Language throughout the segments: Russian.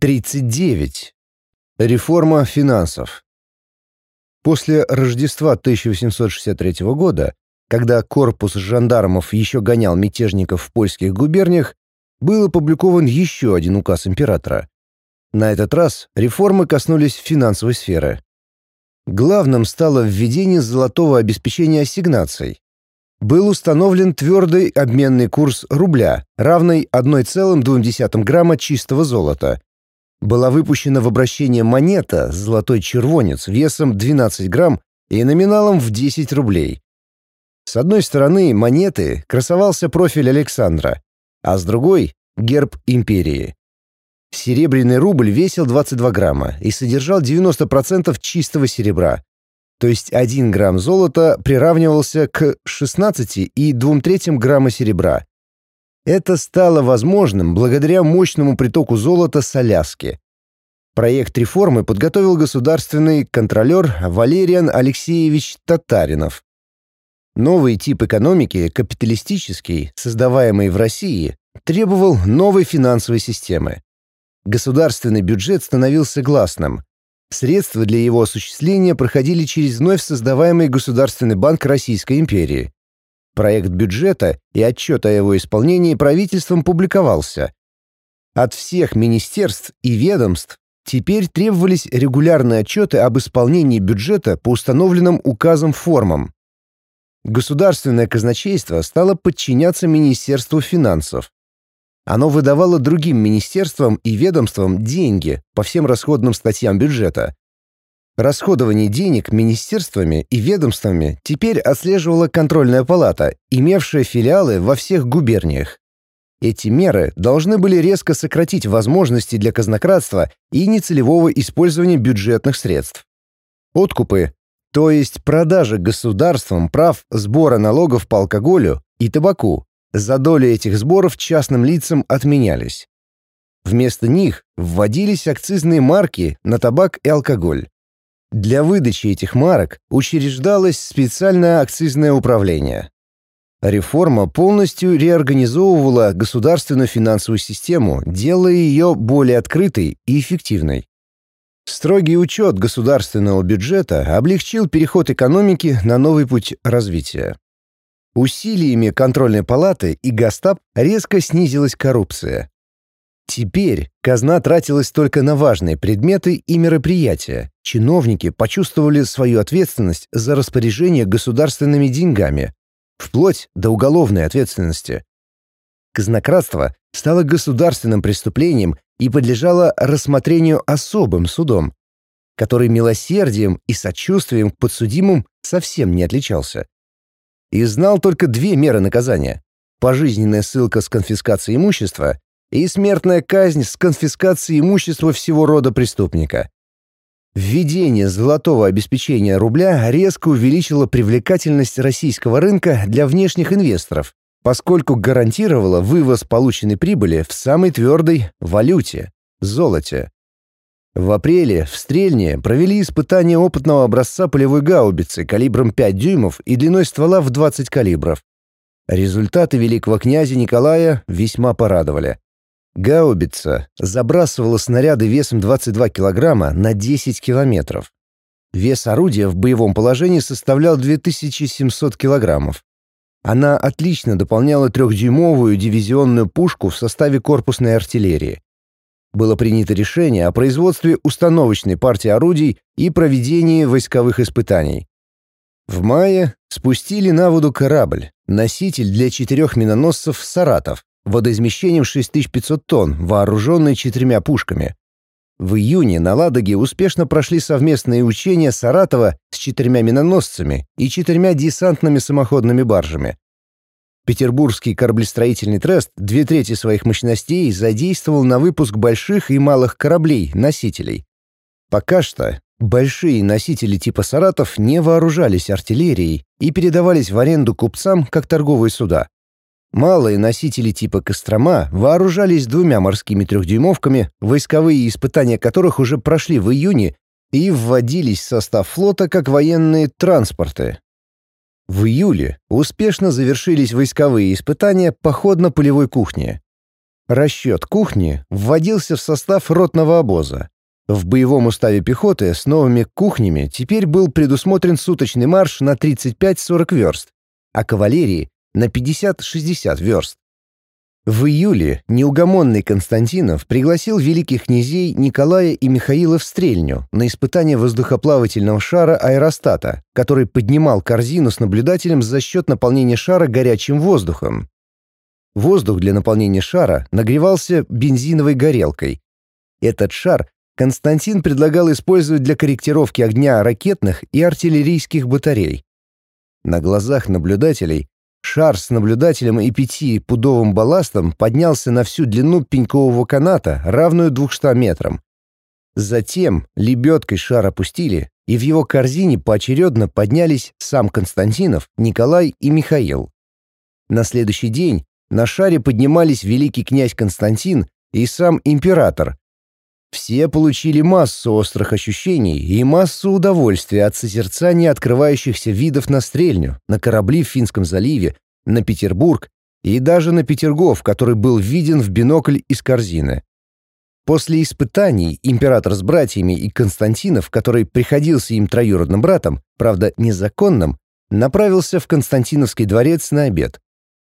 39. Реформа финансов. После Рождества 1863 года, когда корпус жандармов еще гонял мятежников в польских губерниях, был опубликован еще один указ императора. На этот раз реформы коснулись финансовой сферы. Главным стало введение золотого обеспечения ассигнаций. Был установлен твердый обменный курс рубля, равный 1,2 грамма чистого золота. Была выпущена в обращение монета «Золотой червонец» весом 12 грамм и номиналом в 10 рублей. С одной стороны монеты красовался профиль Александра, а с другой — герб империи. Серебряный рубль весил 22 грамма и содержал 90% чистого серебра, то есть 1 грамм золота приравнивался к 16 и 2 третьим грамма серебра. Это стало возможным благодаря мощному притоку золота с Аляски. Проект реформы подготовил государственный контролер Валериан Алексеевич Татаринов. Новый тип экономики, капиталистический, создаваемый в России, требовал новой финансовой системы. Государственный бюджет становился гласным. Средства для его осуществления проходили через вновь создаваемый Государственный банк Российской империи. Проект бюджета и отчет о его исполнении правительством публиковался. От всех министерств и ведомств теперь требовались регулярные отчеты об исполнении бюджета по установленным указом формам. Государственное казначейство стало подчиняться Министерству финансов. Оно выдавало другим министерствам и ведомствам деньги по всем расходным статьям бюджета. Расходование денег министерствами и ведомствами теперь отслеживала контрольная палата, имевшая филиалы во всех губерниях. Эти меры должны были резко сократить возможности для казнократства и нецелевого использования бюджетных средств. Откупы, то есть продажа государством прав сбора налогов по алкоголю и табаку, за доли этих сборов частным лицам отменялись. Вместо них вводились акцизные марки на табак и алкоголь. Для выдачи этих марок учреждалось специальное акцизное управление. Реформа полностью реорганизовывала государственную финансовую систему, делая ее более открытой и эффективной. Строгий учет государственного бюджета облегчил переход экономики на новый путь развития. Усилиями контрольной палаты и Гастап резко снизилась коррупция. Теперь казна тратилась только на важные предметы и мероприятия. Чиновники почувствовали свою ответственность за распоряжение государственными деньгами, вплоть до уголовной ответственности. Казнократство стало государственным преступлением и подлежало рассмотрению особым судом, который милосердием и сочувствием к подсудимым совсем не отличался и знал только две меры наказания — пожизненная ссылка с конфискацией имущества и смертная казнь с конфискацией имущества всего рода преступника. Введение золотого обеспечения рубля резко увеличило привлекательность российского рынка для внешних инвесторов, поскольку гарантировало вывоз полученной прибыли в самой твердой валюте – золоте. В апреле в Стрельне провели испытание опытного образца полевой гаубицы калибром 5 дюймов и длиной ствола в 20 калибров. Результаты великого князя Николая весьма порадовали. Гаубица забрасывала снаряды весом 22 килограмма на 10 километров. Вес орудия в боевом положении составлял 2700 килограммов. Она отлично дополняла трехдюймовую дивизионную пушку в составе корпусной артиллерии было принято решение о производстве установочной партии орудий и проведении войсковых испытаний. В мае спустили на воду корабль, носитель для четырех миноносцев «Саратов», водоизмещением 6500 тонн, вооруженный четырьмя пушками. В июне на Ладоге успешно прошли совместные учения Саратова с четырьмя миноносцами и четырьмя десантными самоходными баржами. Петербургский кораблестроительный трест две трети своих мощностей задействовал на выпуск больших и малых кораблей-носителей. Пока что большие носители типа «Саратов» не вооружались артиллерией и передавались в аренду купцам как торговые суда. Малые носители типа «Кострома» вооружались двумя морскими трехдюймовками, войсковые испытания которых уже прошли в июне и вводились в состав флота как военные транспорты, в июле успешно завершились войсковые испытания походно-полевой кухни. Расчет кухни вводился в состав ротного обоза. В боевом уставе пехоты с новыми кухнями теперь был предусмотрен суточный марш на 35-40 верст, а кавалерии — на 50-60 верст. В июле неугомонный Константинов пригласил великих князей Николая и Михаила в Стрельню на испытание воздухоплавательного шара аэростата, который поднимал корзину с наблюдателем за счет наполнения шара горячим воздухом. Воздух для наполнения шара нагревался бензиновой горелкой. Этот шар Константин предлагал использовать для корректировки огня ракетных и артиллерийских батарей. На глазах наблюдателей шар с наблюдателем и пятипудовым балластом поднялся на всю длину пенькового каната, равную 200 метрам. Затем лебедкой шар опустили, и в его корзине поочередно поднялись сам Константинов, Николай и Михаил. На следующий день на шаре поднимались великий князь Константин и сам император, все получили массу острых ощущений и массу удовольствия от созерцания открывающихся видов на стрельню, на корабли в Финском заливе, на Петербург и даже на Петергоф, который был виден в бинокль из корзины. После испытаний император с братьями и Константинов, который приходился им троюродным братом, правда незаконным, направился в Константиновский дворец на обед.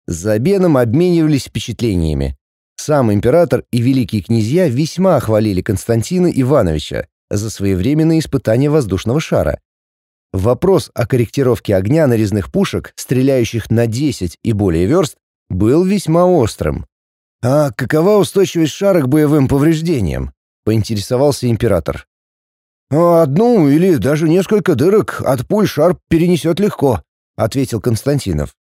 За обедом обменивались впечатлениями. Сам император и великие князья весьма хвалили Константина Ивановича за своевременное испытание воздушного шара. Вопрос о корректировке огня нарезных пушек, стреляющих на 10 и более верст, был весьма острым. «А какова устойчивость шара к боевым повреждениям?» — поинтересовался император. «Одну или даже несколько дырок от пуль шар перенесет легко», — ответил Константинов.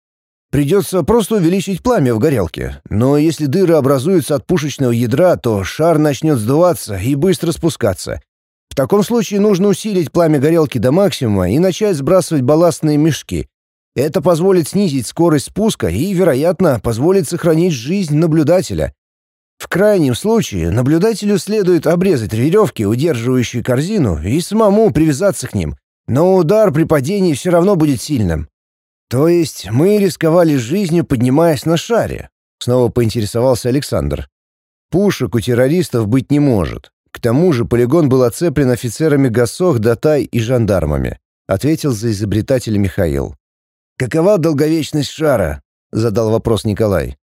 Придется просто увеличить пламя в горелке. Но если дыры образуются от пушечного ядра, то шар начнет сдуваться и быстро спускаться. В таком случае нужно усилить пламя горелки до максимума и начать сбрасывать балластные мешки. Это позволит снизить скорость спуска и, вероятно, позволит сохранить жизнь наблюдателя. В крайнем случае наблюдателю следует обрезать веревки, удерживающие корзину, и самому привязаться к ним. Но удар при падении все равно будет сильным. «То есть мы рисковали жизнью, поднимаясь на шаре?» — снова поинтересовался Александр. «Пушек у террористов быть не может. К тому же полигон был оцеплен офицерами ГАСОХ, ДАТАЙ и жандармами», — ответил за изобретателя Михаил. «Какова долговечность шара?» — задал вопрос Николай.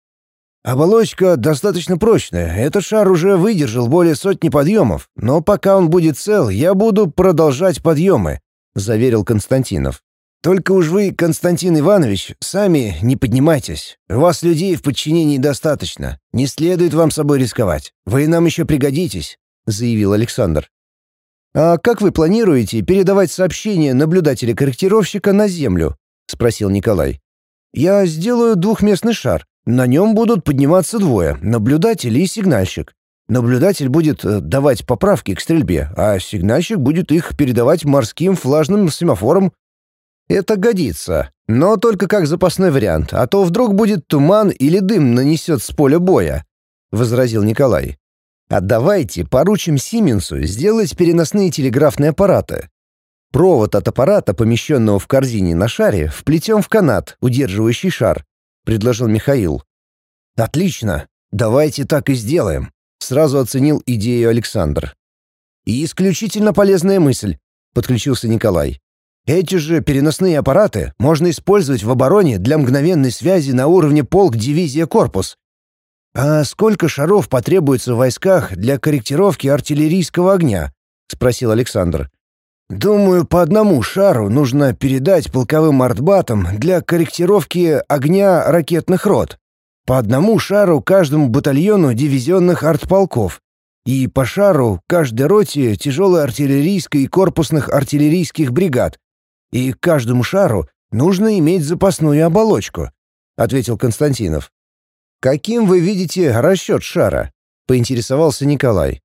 «Оболочка достаточно прочная. Этот шар уже выдержал более сотни подъемов, но пока он будет цел, я буду продолжать подъемы», — заверил Константинов. Только уж вы, Константин Иванович, сами не поднимайтесь. У вас людей в подчинении достаточно. Не следует вам собой рисковать. Вы нам еще пригодитесь», — заявил Александр. «А как вы планируете передавать сообщение наблюдателя-корректировщика на Землю?» — спросил Николай. «Я сделаю двухместный шар. На нем будут подниматься двое — наблюдатель и сигнальщик. Наблюдатель будет э, давать поправки к стрельбе, а сигнальщик будет их передавать морским флажным семафорам это годится, но только как запасной вариант, а то вдруг будет туман или дым нанесет с поля боя», — возразил Николай. «А давайте поручим Сименсу сделать переносные телеграфные аппараты. Провод от аппарата, помещенного в корзине на шаре, вплетем в канат, удерживающий шар», — предложил Михаил. «Отлично, давайте так и сделаем», — сразу оценил идею Александр. «И исключительно полезная мысль», — подключился Николай. Эти же переносные аппараты можно использовать в обороне для мгновенной связи на уровне полк, дивизия, корпус. «А сколько шаров потребуется в войсках для корректировки артиллерийского огня?» — спросил Александр. «Думаю, по одному шару нужно передать полковым артбатам для корректировки огня ракетных рот. По одному шару каждому батальону дивизионных артполков. И по шару каждой роте тяжелой артиллерийской и корпусных артиллерийских бригад, и каждому шару нужно иметь запасную оболочку», — ответил Константинов. «Каким вы видите расчет шара?» — поинтересовался Николай.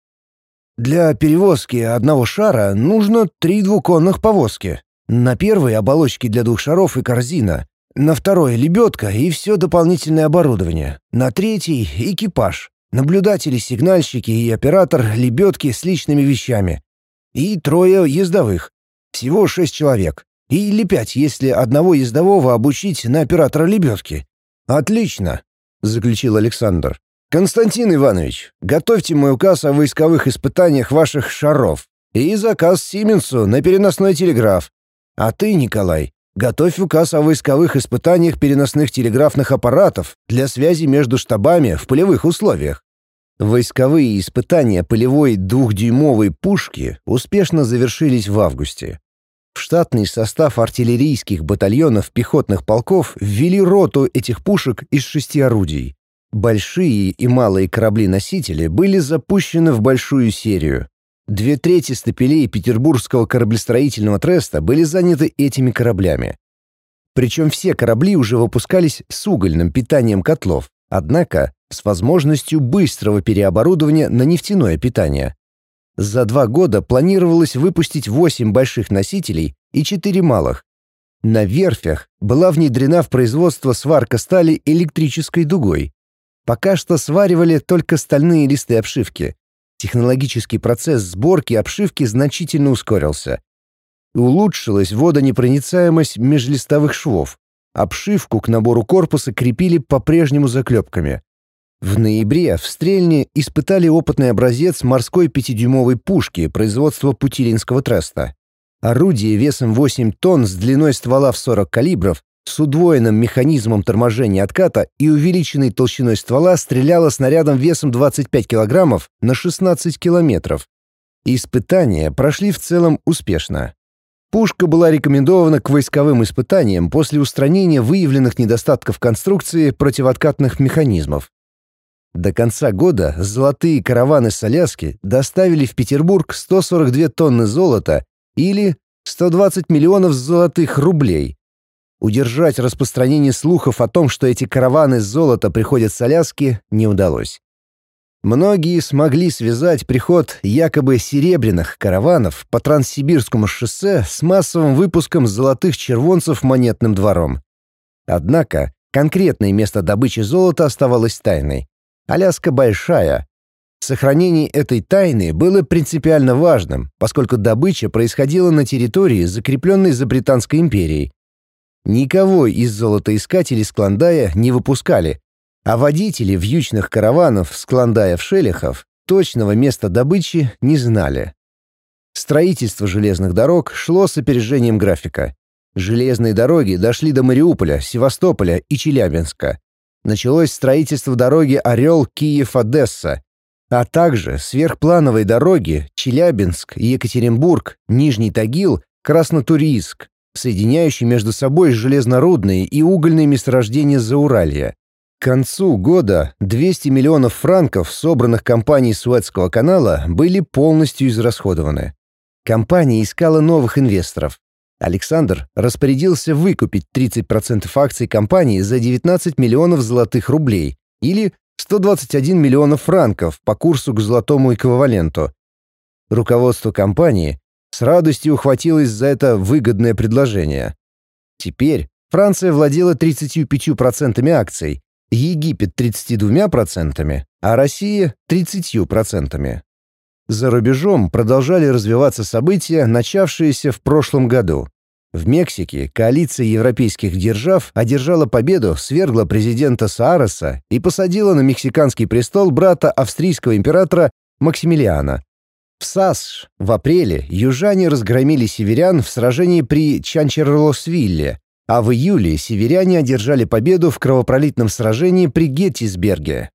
«Для перевозки одного шара нужно три двуконных повозки. На первой — оболочки для двух шаров и корзина. На второй — лебедка и все дополнительное оборудование. На третий — экипаж. Наблюдатели, сигнальщики и оператор лебедки с личными вещами. И трое ездовых. Всего шесть человек. Или пять, если одного ездового обучить на оператора лебедки. Отлично, заключил Александр. «Константин Иванович, готовьте мой указ о войсковых испытаниях ваших шаров и заказ Сименсу на переносной телеграф. А ты, Николай, готовь указ о войсковых испытаниях переносных телеграфных аппаратов для связи между штабами в полевых условиях». Войсковые испытания полевой двухдюймовой пушки успешно завершились в августе. В штатный состав артиллерийских батальонов пехотных полков ввели роту этих пушек из шести орудий. Большие и малые корабли-носители были запущены в большую серию. Две трети стапелей Петербургского кораблестроительного треста были заняты этими кораблями. Причем все корабли уже выпускались с угольным питанием котлов, однако с возможностью быстрого переоборудования на нефтяное питание. За два года планировалось выпустить 8 больших носителей и 4 малых. На верфях была внедрена в производство сварка стали электрической дугой. Пока что сваривали только стальные листы обшивки. Технологический процесс сборки обшивки значительно ускорился. Улучшилась водонепроницаемость межлистовых швов. Обшивку к набору корпуса крепили по-прежнему заклепками. В ноябре в Стрельне испытали опытный образец морской пятидюймовой пушки производства Путилинского треста. Орудие весом 8 тонн с длиной ствола в 40 калибров с удвоенным механизмом торможения отката и увеличенной толщиной ствола стреляла снарядом весом 25 килограммов на 16 километров. Испытания прошли в целом успешно. Пушка была рекомендована к войсковым испытаниям после устранения выявленных недостатков конструкции противооткатных механизмов. До конца года золотые караваны с Аляски доставили в Петербург 142 тонны золота или 120 миллионов золотых рублей, Удержать распространение слухов о том, что эти караваны с золота приходят с Аляски, не удалось. Многие смогли связать приход якобы серебряных караванов по Транссибирскому шоссе с массовым выпуском золотых червонцев монетным двором. Однако конкретное место добычи золота оставалось тайной. Аляска большая. Сохранение этой тайны было принципиально важным, поскольку добыча происходила на территории, закрепленной за Британской империей, Никого из золотоискателей с Клондая не выпускали, а водители вьючных караванов с Клондая в Шелехов точного места добычи не знали. Строительство железных дорог шло с опережением графика. Железные дороги дошли до Мариуполя, Севастополя и Челябинска. Началось строительство дороги Орел-Киев-Одесса, а также сверхплановой дороги Челябинск, Екатеринбург, Нижний Тагил, Краснотурийск, соединяющий между собой железнорудные и угольные месторождения Зауралья. К концу года 200 миллионов франков, собранных компанией Суэцкого канала, были полностью израсходованы. Компания искала новых инвесторов. Александр распорядился выкупить 30% акций компании за 19 миллионов золотых рублей или 121 миллионов франков по курсу к золотому эквиваленту. Руководство компании с радостью ухватилась за это выгодное предложение. Теперь Франция владела 35% акций, Египет 32%, а Россия 30%. За рубежом продолжали развиваться события, начавшиеся в прошлом году. В Мексике коалиция европейских держав одержала победу, свергла президента Саареса и посадила на мексиканский престол брата австрийского императора Максимилиана. В САСШ в апреле южане разгромили северян в сражении при Чанчерлосвилле, а в июле северяне одержали победу в кровопролитном сражении при Геттисберге.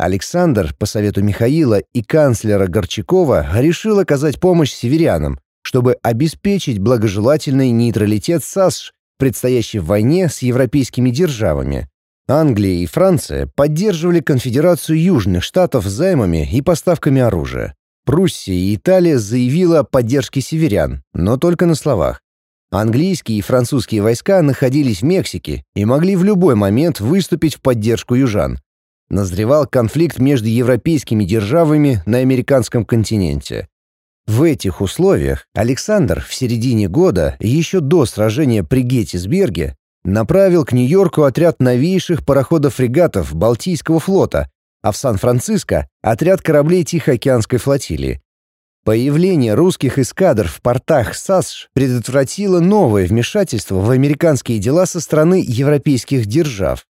Александр, по совету Михаила и канцлера Горчакова, решил оказать помощь северянам, чтобы обеспечить благожелательный нейтралитет САСШ в предстоящей войне с европейскими державами. Англия и Франция поддерживали конфедерацию Южных Штатов займами и поставками оружия. Пруссия и Италия заявила о поддержке северян, но только на словах. Английские и французские войска находились в Мексике и могли в любой момент выступить в поддержку южан. Назревал конфликт между европейскими державами на американском континенте. В этих условиях Александр в середине года, еще до сражения при Геттисберге, направил к Нью-Йорку отряд новейших пароходов-фрегатов Балтийского флота, а в Сан-Франциско — отряд кораблей Тихоокеанской флотилии. Появление русских эскадр в портах САСШ предотвратило новое вмешательство в американские дела со стороны европейских держав.